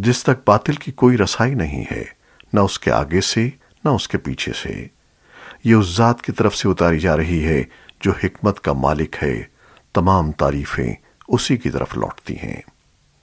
جس تک باطل کی کوئی رسائی نہیں ہے، نہ اس کے آگے سے، نہ اس کے پیچھے سے۔ یہ اس ذات کی طرف سے اتاری جا رہی ہے جو حکمت کا مالک ہے۔ تمام تعریفیں اسی کی طرف لوٹتی ہیں۔